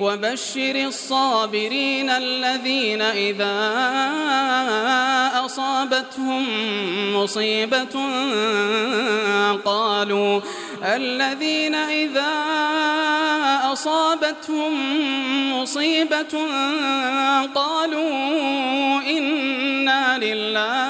وبشر الصابرين الذين إذا أصابتهم مصيبة قالوا الذين إذا أصابتهم مصيبة قالوا إنا لله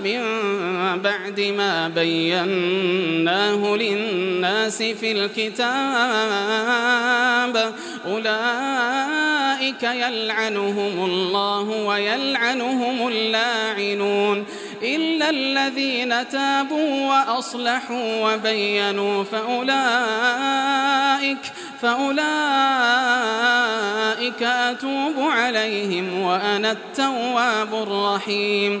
من بعد ما بيناه للناس في الكتاب. أولئك يلعنهم الله ويلعنهم اللاعنون. إلا الذين تابوا وأصلحوا وبينوا فأولئك فأولئك أتوب عليهم وأنا التواب الرحيم.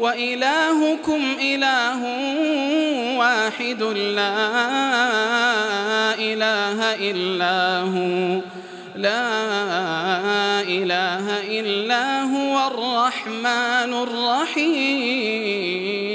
وإلهكم إله واحد لا إله إلا هو. لا إله إلا هو الرحمن الرحيم.